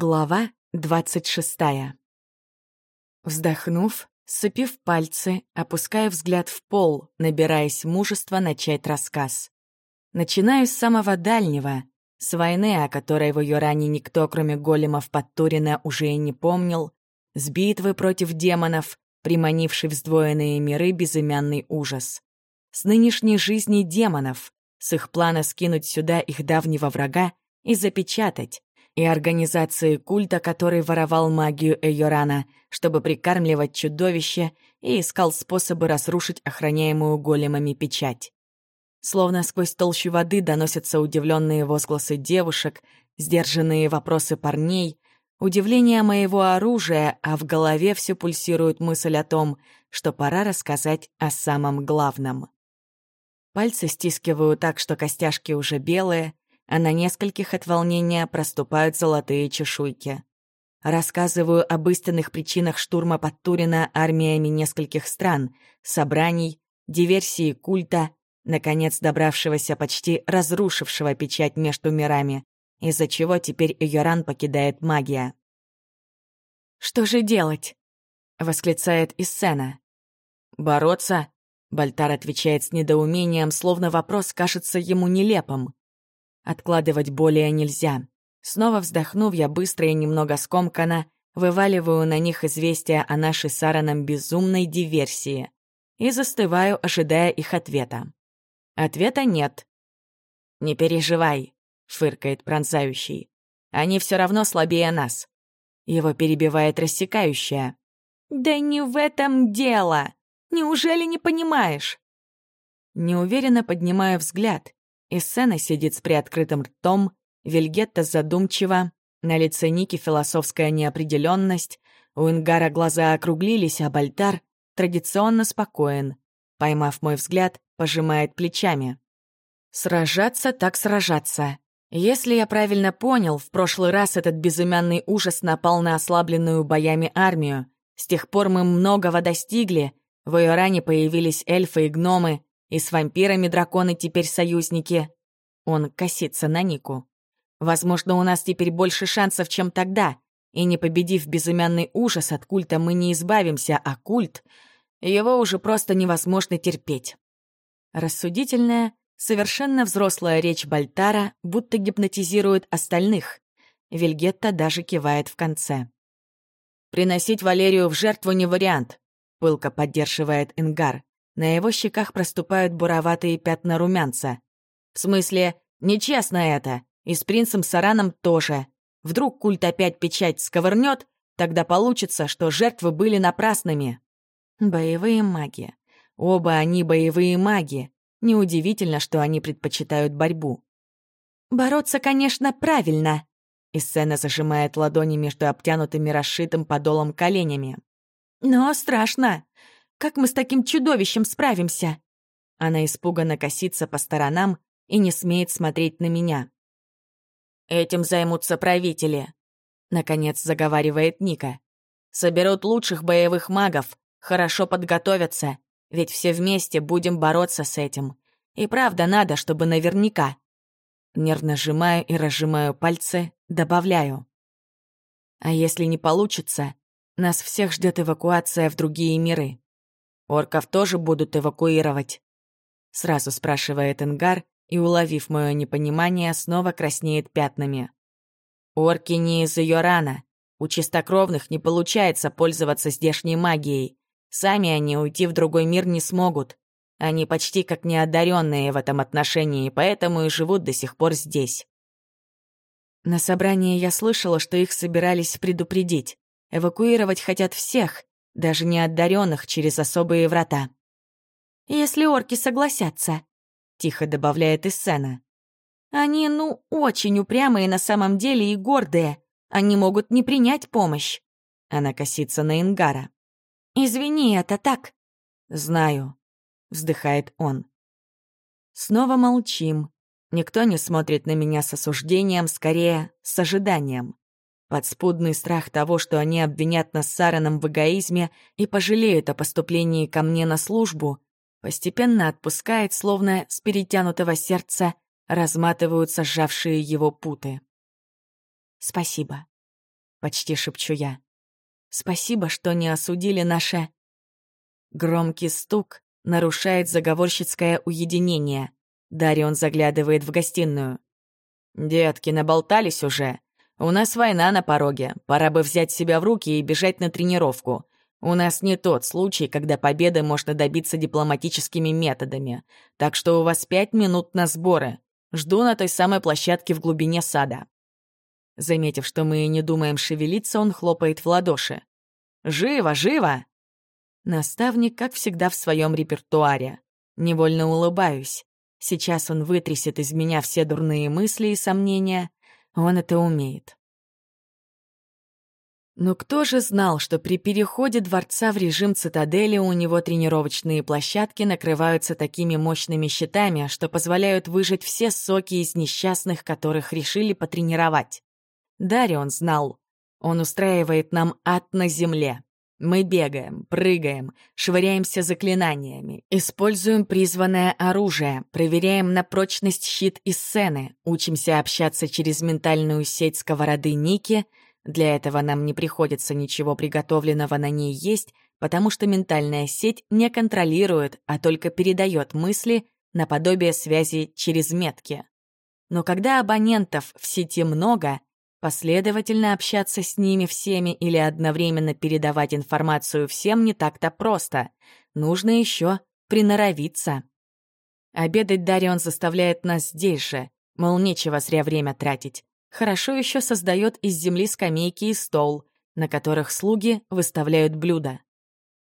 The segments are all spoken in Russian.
Глава двадцать шестая. Вздохнув, сцепив пальцы, опускаю взгляд в пол, набираясь мужества начать рассказ. Начинаю с самого дальнего, с войны, о которой в ее ране никто, кроме големов Подтурина, уже и не помнил, с битвы против демонов, приманивший в сдвоенные миры безымянный ужас. С нынешней жизни демонов, с их плана скинуть сюда их давнего врага и запечатать, и организации культа, который воровал магию Эйорана, чтобы прикармливать чудовище и искал способы разрушить охраняемую големами печать. Словно сквозь толщу воды доносятся удивленные возгласы девушек, сдержанные вопросы парней, удивление моего оружия, а в голове все пульсирует мысль о том, что пора рассказать о самом главном. Пальцы стискиваю так, что костяшки уже белые, а на нескольких от волнения проступают золотые чешуйки. Рассказываю об истинных причинах штурма Подтурина армиями нескольких стран, собраний, диверсии культа, наконец добравшегося почти разрушившего печать между мирами, из-за чего теперь Йоран покидает магия. «Что же делать?» — восклицает Иссена. «Бороться?» — Бальтар отвечает с недоумением, словно вопрос кажется ему нелепым. Откладывать более нельзя. Снова вздохнув, я быстро и немного скомканно вываливаю на них известие о нашей с Аароном безумной диверсии и застываю, ожидая их ответа. Ответа нет. «Не переживай», — фыркает пронзающий. «Они все равно слабее нас». Его перебивает рассекающая. «Да не в этом дело! Неужели не понимаешь?» Неуверенно поднимаю взгляд Иссена сидит с приоткрытым ртом, Вильгетта задумчиво, на лице Ники философская неопределенность, у Ингара глаза округлились, а Бальтар традиционно спокоен. Поймав мой взгляд, пожимает плечами. «Сражаться так сражаться. Если я правильно понял, в прошлый раз этот безымянный ужас напал на ослабленную боями армию. С тех пор мы многого достигли. В Иоране появились эльфы и гномы, и с вампирами драконы теперь союзники. Он косится на Нику. Возможно, у нас теперь больше шансов, чем тогда. И не победив безымянный ужас, от культа мы не избавимся, а культ... Его уже просто невозможно терпеть. Рассудительная, совершенно взрослая речь Бальтара будто гипнотизирует остальных. Вильгетта даже кивает в конце. «Приносить Валерию в жертву не вариант», — пылко поддерживает Ингар. На его щеках проступают буроватые пятна румянца. В смысле, нечестно это. И с принцем Сараном тоже. Вдруг культ опять печать сковырнет, тогда получится, что жертвы были напрасными. Боевые маги. Оба они боевые маги. Неудивительно, что они предпочитают борьбу. «Бороться, конечно, правильно», и сцена зажимает ладони между обтянутыми расшитым подолом коленями. «Но страшно. Как мы с таким чудовищем справимся?» Она испуганно косится по сторонам и не смеет смотреть на меня. «Этим займутся правители», — наконец заговаривает Ника. «Соберут лучших боевых магов, хорошо подготовятся, ведь все вместе будем бороться с этим. И правда надо, чтобы наверняка». Нервно сжимаю и разжимаю пальцы, добавляю. «А если не получится, нас всех ждет эвакуация в другие миры». Орков тоже будут эвакуировать?» Сразу спрашивает Ингар и, уловив мое непонимание, снова краснеет пятнами. «Орки не из ее рана. У чистокровных не получается пользоваться здешней магией. Сами они уйти в другой мир не смогут. Они почти как неодаренные в этом отношении, поэтому и живут до сих пор здесь». На собрании я слышала, что их собирались предупредить. Эвакуировать хотят всех, даже не одаренных через особые врата. «Если орки согласятся», — тихо добавляет Иссена. «Они, ну, очень упрямые на самом деле и гордые. Они могут не принять помощь». Она косится на Ингара. «Извини, это так». «Знаю», — вздыхает он. Снова молчим. Никто не смотрит на меня с осуждением, скорее, с ожиданием. Подспудный страх того, что они обвинят нас с Сараном в эгоизме и пожалеют о поступлении ко мне на службу, постепенно отпускает, словно с перетянутого сердца разматываются сжавшие его путы. «Спасибо», — почти шепчу я. «Спасибо, что не осудили наше...» Громкий стук нарушает заговорщицкое уединение. Дарион заглядывает в гостиную. «Детки, наболтались уже? У нас война на пороге. Пора бы взять себя в руки и бежать на тренировку. У нас не тот случай, когда победы можно добиться дипломатическими методами. Так что у вас пять минут на сборы. Жду на той самой площадке в глубине сада». Заметив, что мы не думаем шевелиться, он хлопает в ладоши. «Живо, живо!» Наставник, как всегда, в своем репертуаре. Невольно улыбаюсь. Сейчас он вытрясет из меня все дурные мысли и сомнения. Он это умеет. Но кто же знал, что при переходе дворца в режим цитадели у него тренировочные площадки накрываются такими мощными щитами, что позволяют выжать все соки из несчастных, которых решили потренировать? Дарион знал. Он устраивает нам ад на земле. Мы бегаем, прыгаем, швыряемся заклинаниями, используем призванное оружие, проверяем на прочность щит и сцены, учимся общаться через ментальную сеть сковороды Ники. Для этого нам не приходится ничего приготовленного на ней есть, потому что ментальная сеть не контролирует, а только передает мысли наподобие связи через метки. Но когда абонентов в сети много, Последовательно общаться с ними всеми или одновременно передавать информацию всем не так-то просто. Нужно еще приноровиться. Обедать Дарион заставляет нас здесь же, мол, нечего зря время тратить. Хорошо еще создает из земли скамейки и стол, на которых слуги выставляют блюда.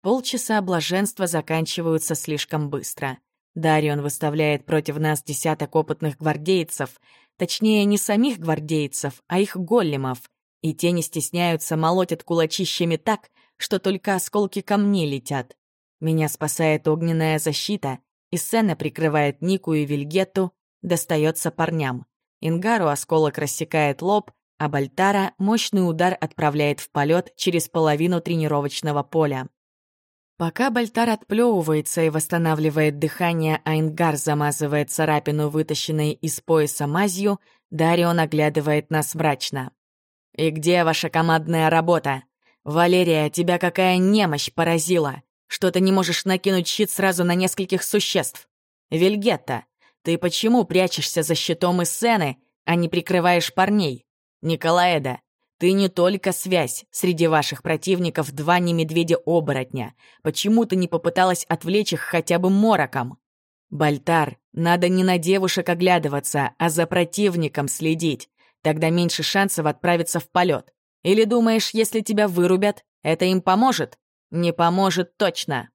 Полчаса блаженства заканчиваются слишком быстро. Дарион выставляет против нас десяток опытных гвардейцев, Точнее, не самих гвардейцев, а их голлемов. И те не стесняются, молотят кулачищами так, что только осколки камней летят. Меня спасает огненная защита, и сцена прикрывает Нику и Вильгетту, достается парням. Ингару осколок рассекает лоб, а Бальтара мощный удар отправляет в полет через половину тренировочного поля. Пока Бальтар отплевывается и восстанавливает дыхание, а Ингар замазывает царапину, вытащенной из пояса мазью, Дарион оглядывает нас мрачно. «И где ваша командная работа? Валерия, тебя какая немощь поразила? Что ты не можешь накинуть щит сразу на нескольких существ? Вильгетта, ты почему прячешься за щитом из сцены, а не прикрываешь парней? Николаэда, ты не только связь. Среди ваших противников два не медведя-оборотня. Почему ты не попыталась отвлечь их хотя бы мороком? Бальтар, надо не на девушек оглядываться, а за противником следить. Тогда меньше шансов отправиться в полет. Или думаешь, если тебя вырубят, это им поможет? Не поможет точно.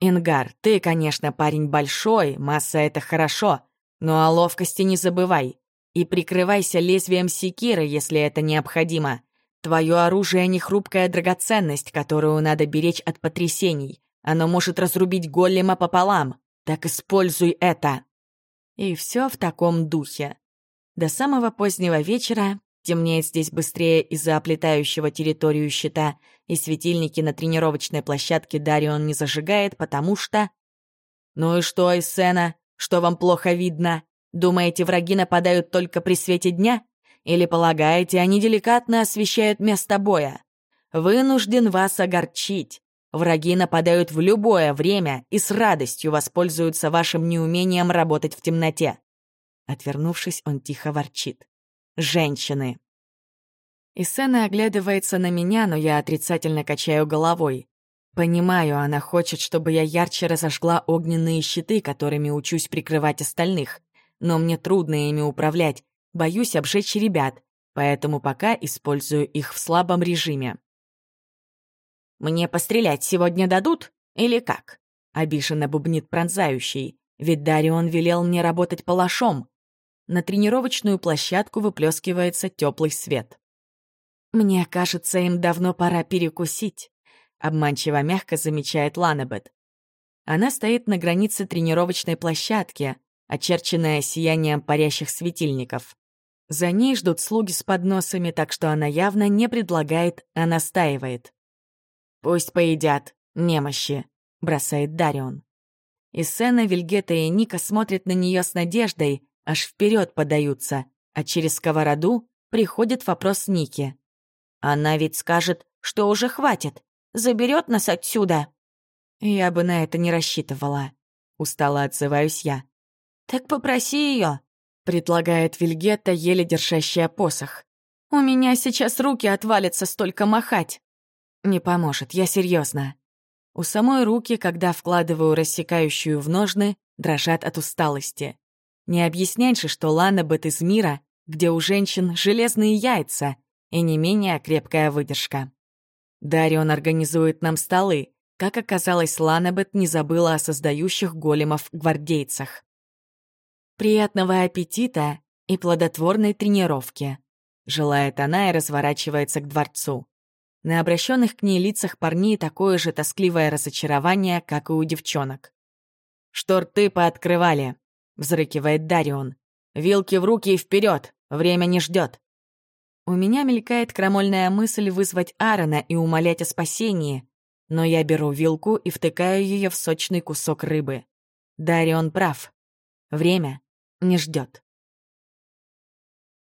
Ингар, ты, конечно, парень большой, масса — это хорошо, но о ловкости не забывай. И прикрывайся лезвием секиры, если это необходимо. Твое оружие не хрупкая драгоценность, которую надо беречь от потрясений. Оно может разрубить голема пополам. Так используй это. И все в таком духе. До самого позднего вечера темнеет здесь быстрее из-за оплетающего территорию щита, и светильники на тренировочной площадке Дарион не зажигает, потому что... «Ну и что, Иссена? Что вам плохо видно?» Думаете, враги нападают только при свете дня? Или полагаете, они деликатно освещают место боя? Вынужден вас огорчить. Враги нападают в любое время и с радостью воспользуются вашим неумением работать в темноте. Отвернувшись, он тихо ворчит. «Женщины!» Исена оглядывается на меня, но я отрицательно качаю головой. Понимаю, она хочет, чтобы я ярче разожгла огненные щиты, которыми учусь прикрывать остальных но мне трудно ими управлять, боюсь обжечь ребят, поэтому пока использую их в слабом режиме. «Мне пострелять сегодня дадут? Или как?» — обиженно бубнит пронзающий, ведь Дарион велел мне работать палашом. На тренировочную площадку выплескивается теплый свет. «Мне кажется, им давно пора перекусить», — обманчиво мягко замечает Ланабет. Она стоит на границе тренировочной площадки, очерченная сиянием парящих светильников. За ней ждут слуги с подносами, так что она явно не предлагает, а настаивает. «Пусть поедят, немощи», — бросает Дарион. И Сена, Вильгета и Ника смотрят на нее с надеждой, аж вперед подаются, а через сковороду приходит вопрос Ники. Она ведь скажет, что уже хватит, заберет нас отсюда. Я бы на это не рассчитывала. Устало отзываюсь я. Так попроси ее, предлагает Вильгетта, еле держащая посох. У меня сейчас руки отвалятся столько махать. Не поможет, я серьезно. У самой руки, когда вкладываю рассекающую в ножны, дрожат от усталости. Не объяснять же, что Ланабет из мира, где у женщин железные яйца и не менее крепкая выдержка. Дарион организует нам столы. Как оказалось, Ланабет не забыла о создающих големов-гвардейцах. Приятного аппетита и плодотворной тренировки. Желает она и разворачивается к дворцу. На обращенных к ней лицах парней такое же тоскливое разочарование, как и у девчонок. «Шторты пооткрывали», — взрыкивает Дарион. «Вилки в руки и вперед! Время не ждет. У меня мелькает крамольная мысль вызвать Аарона и умолять о спасении, но я беру вилку и втыкаю ее в сочный кусок рыбы. Дарион прав. Время не ждет.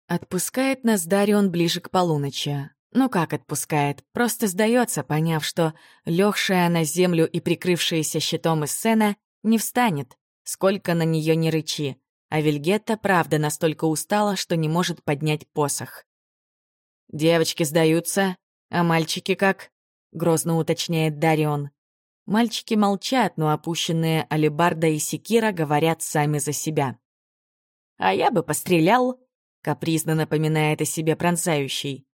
Отпускает нас Дарион ближе к полуночи. Ну как отпускает? Просто сдается, поняв, что легшая на землю и прикрывшаяся щитом из сцена не встанет, сколько на нее не рычи, а Вильгетта правда настолько устала, что не может поднять посох. «Девочки сдаются, а мальчики как?» — грозно уточняет Дарион. Мальчики молчат, но опущенные алебарда и секира говорят сами за себя. «А я бы пострелял», — капризно напоминает о себе пронзающий.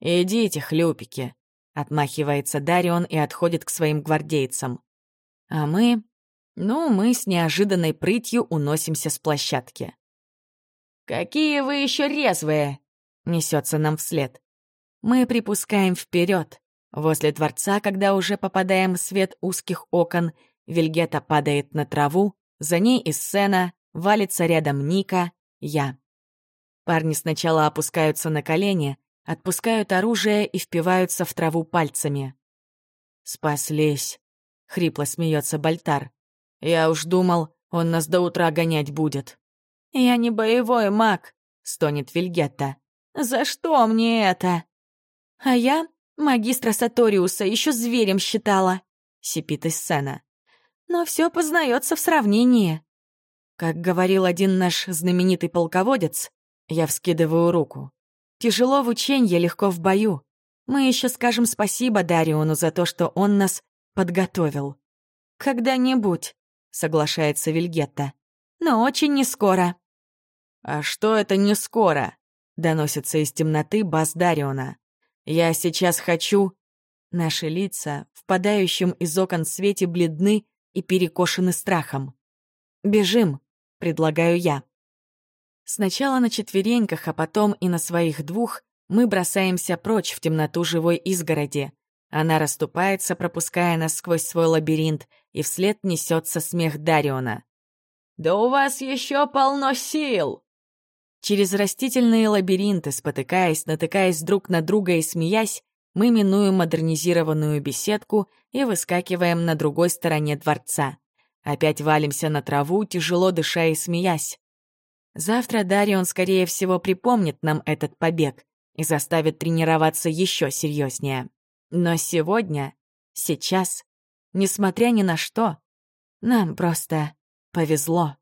«Идите, хлюпики», — отмахивается Дарион и отходит к своим гвардейцам. А мы... Ну, мы с неожиданной прытью уносимся с площадки. «Какие вы еще резвые!» — несется нам вслед. Мы припускаем вперед. Возле дворца, когда уже попадаем в свет узких окон, Вильгета падает на траву, за ней из сцена, валится рядом Ника, я. Парни сначала опускаются на колени, отпускают оружие и впиваются в траву пальцами. «Спаслись», — хрипло смеется Бальтар. «Я уж думал, он нас до утра гонять будет». «Я не боевой маг», — стонет Вильгетта. «За что мне это?» «А я магистра Саториуса еще зверем считала», — сипит из сцена. «Но все познается в сравнении». Как говорил один наш знаменитый полководец, я вскидываю руку. Тяжело в ученье, легко в бою. Мы еще скажем спасибо Дариону за то, что он нас подготовил. «Когда-нибудь», — соглашается Вильгетта. «Но очень не скоро». «А что это не скоро?» — доносится из темноты бас Дариона. «Я сейчас хочу...» Наши лица, впадающим из окон свете, бледны и перекошены страхом. «Бежим», — предлагаю я. Сначала на четвереньках, а потом и на своих двух мы бросаемся прочь в темноту живой изгороди. Она расступается, пропуская нас сквозь свой лабиринт, и вслед несется смех Дариона. «Да у вас еще полно сил!» Через растительные лабиринты, спотыкаясь, натыкаясь друг на друга и смеясь, мы минуем модернизированную беседку и выскакиваем на другой стороне дворца. Опять валимся на траву, тяжело дыша и смеясь. Завтра Дарион, скорее всего, припомнит нам этот побег и заставит тренироваться еще серьезнее. Но сегодня, сейчас, несмотря ни на что, нам просто повезло.